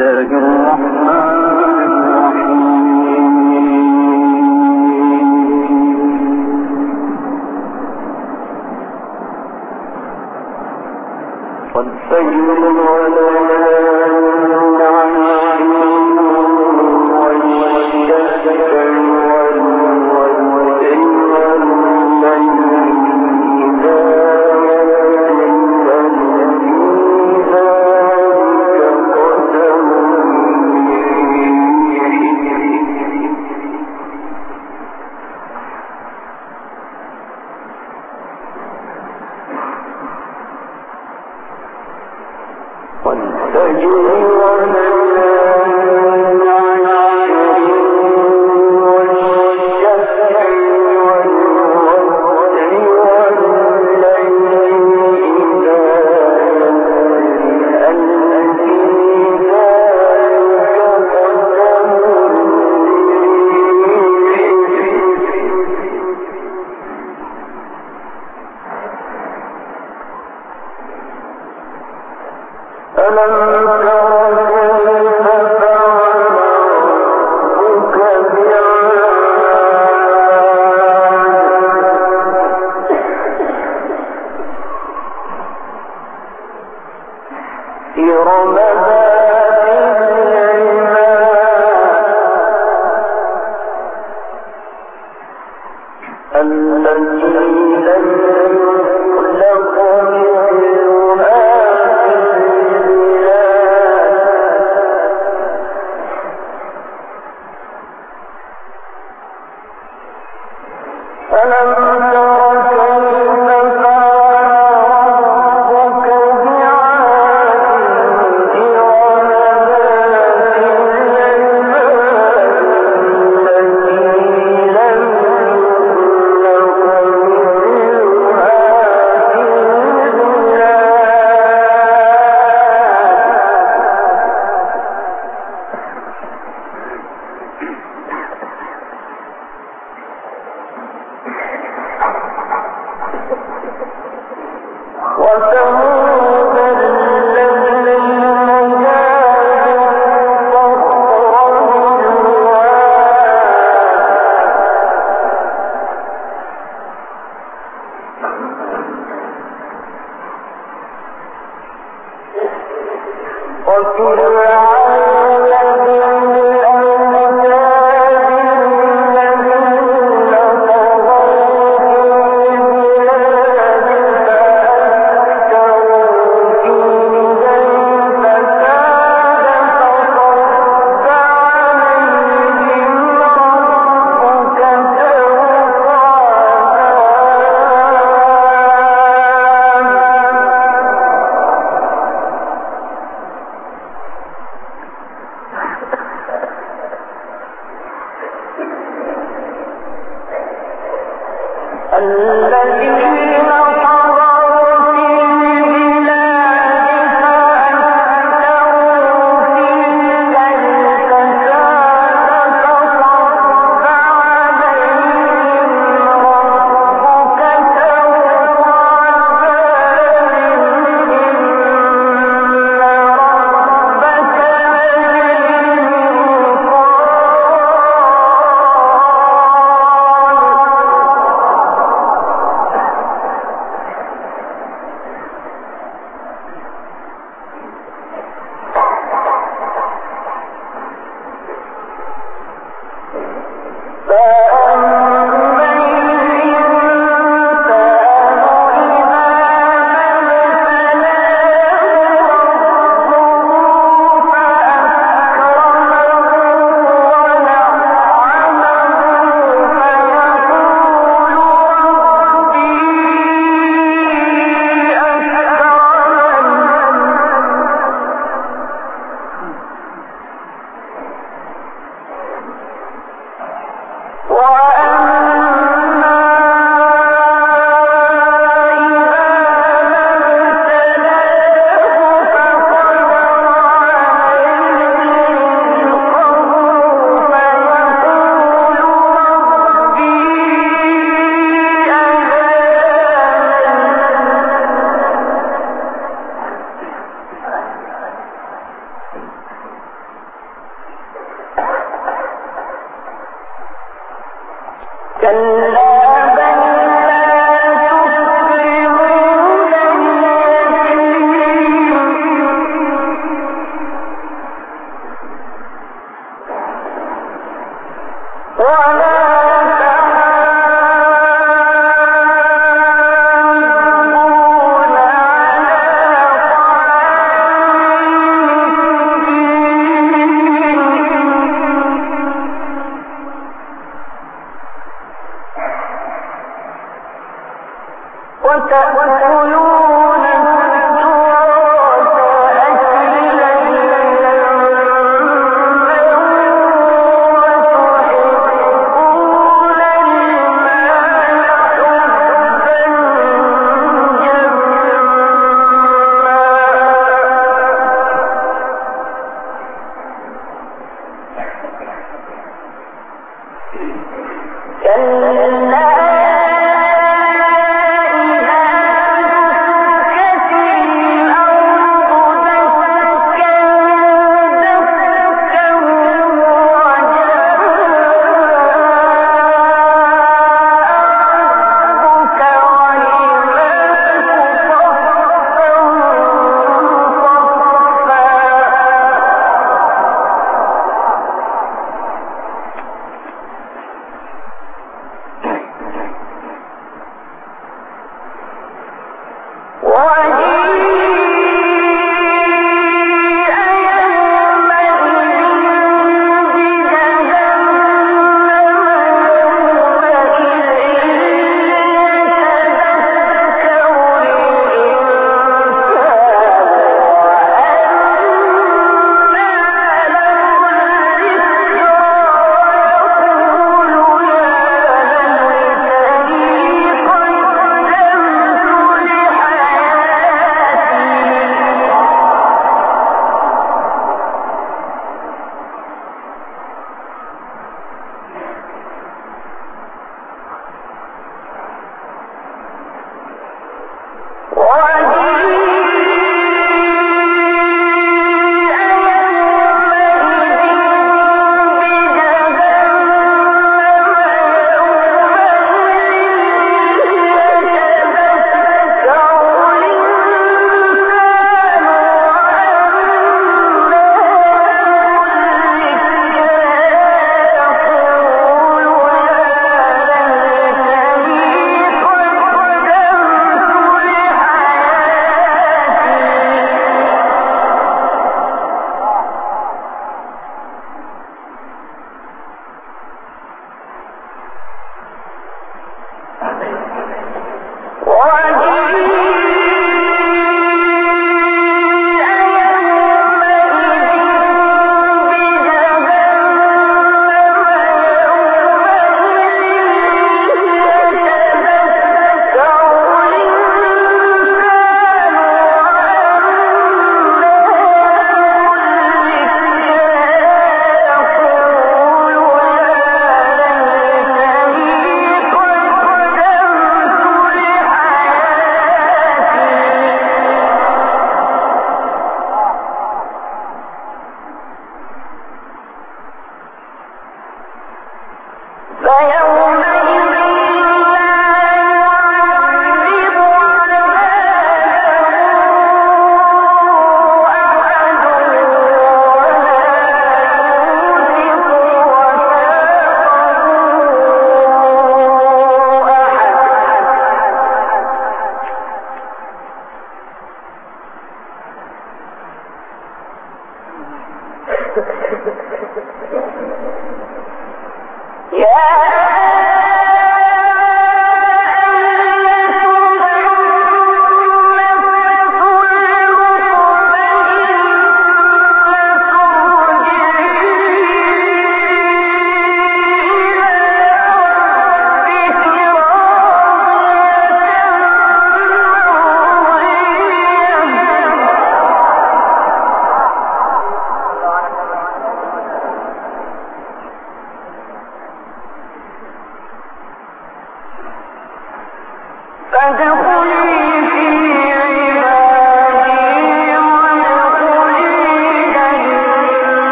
الله الرحمن الذي لم يخلق من Welcome. الذي تأكلون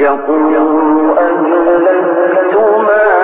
يقول أهلكت مالا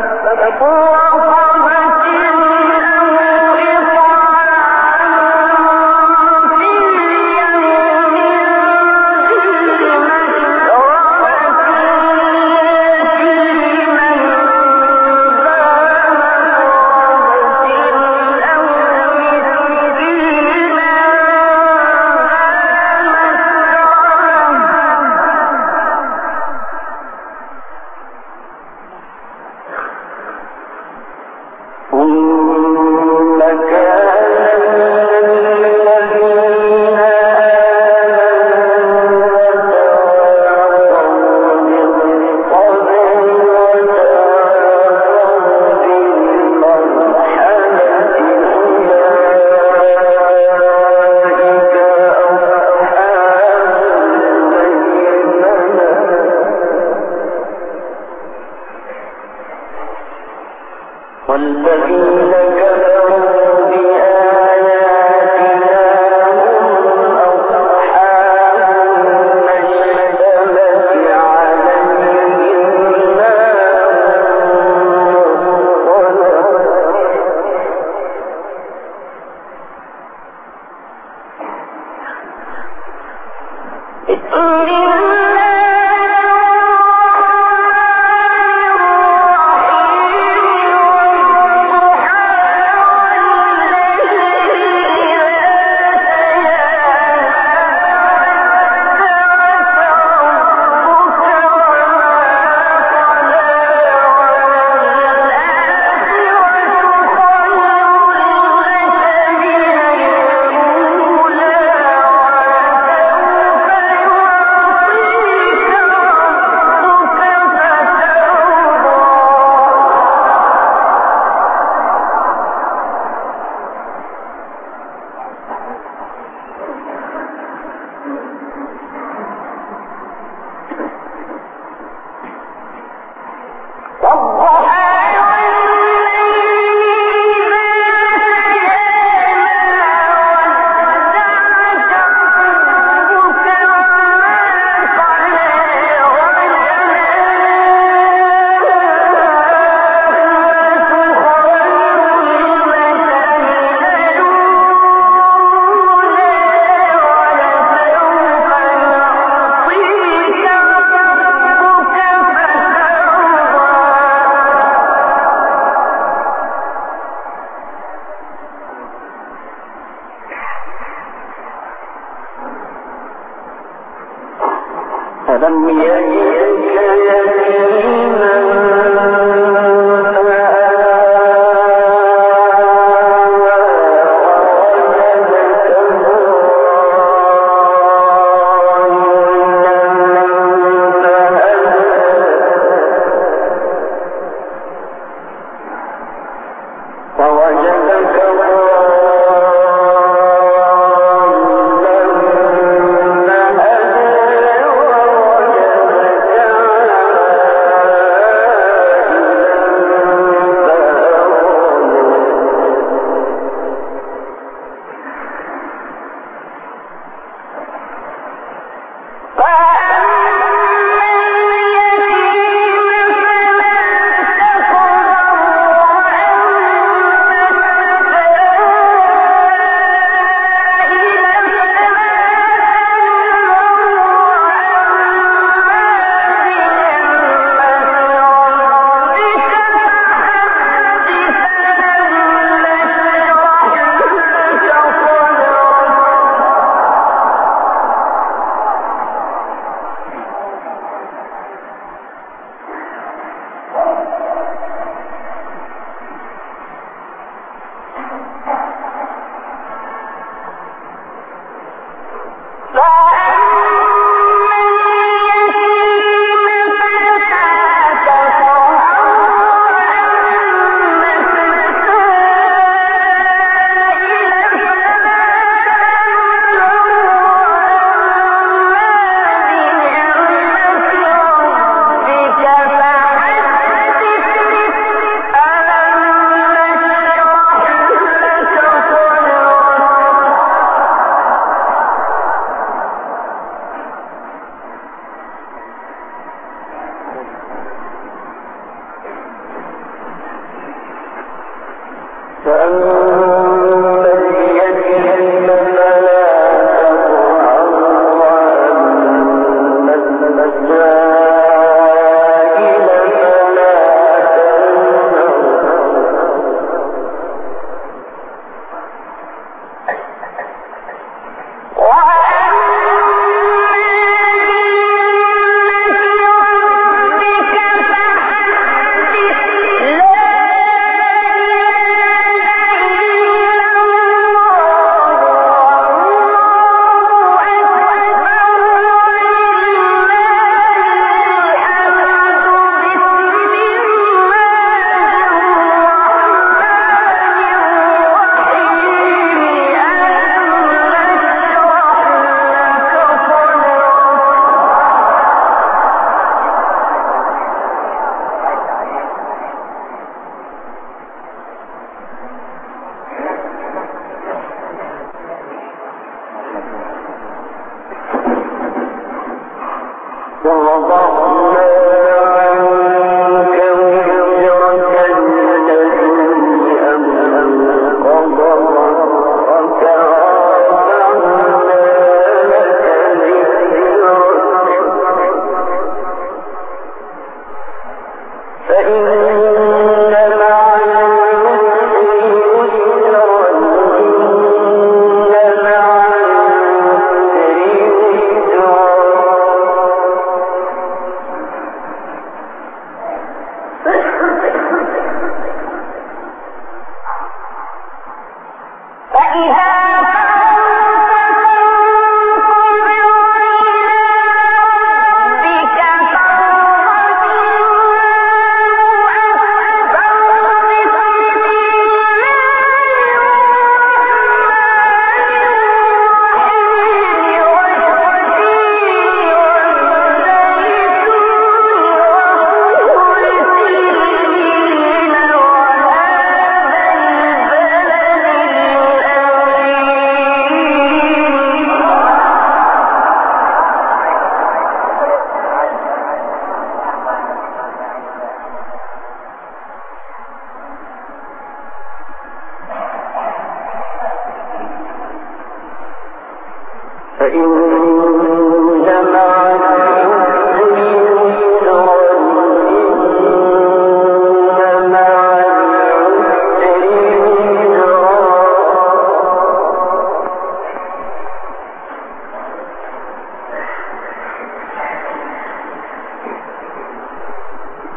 فاتقوا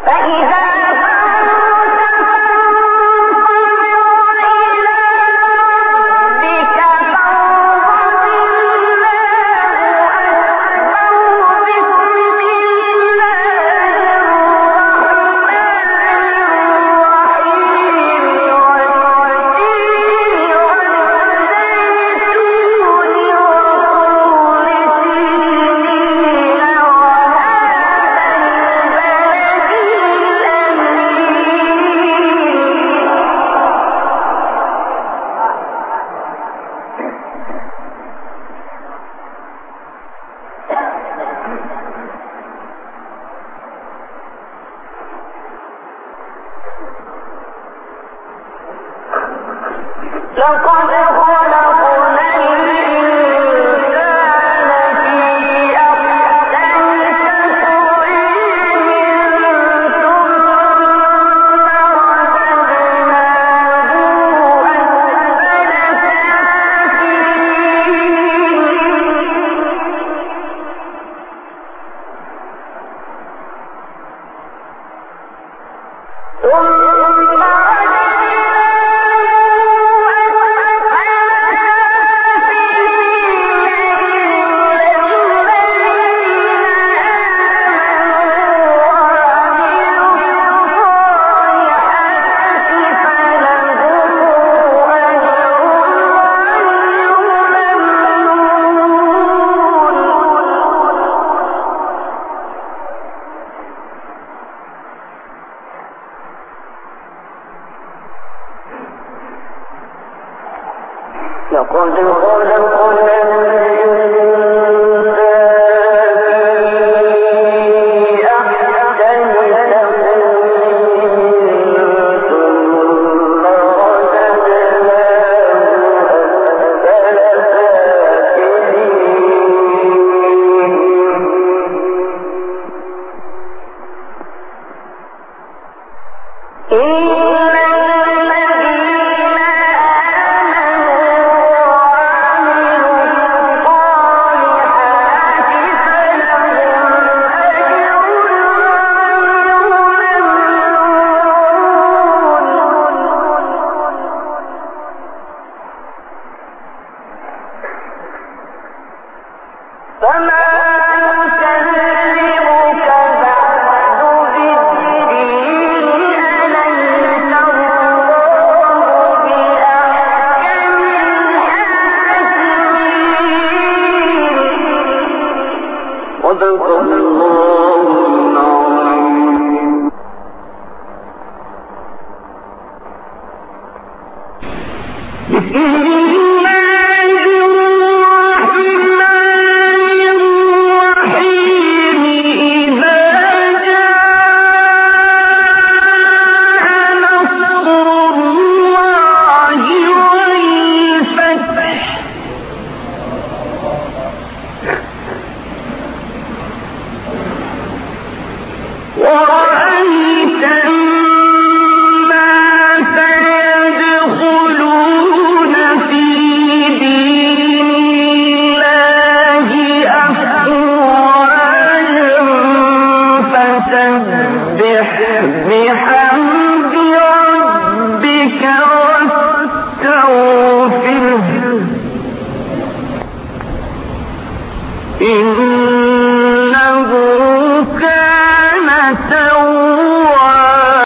صدق la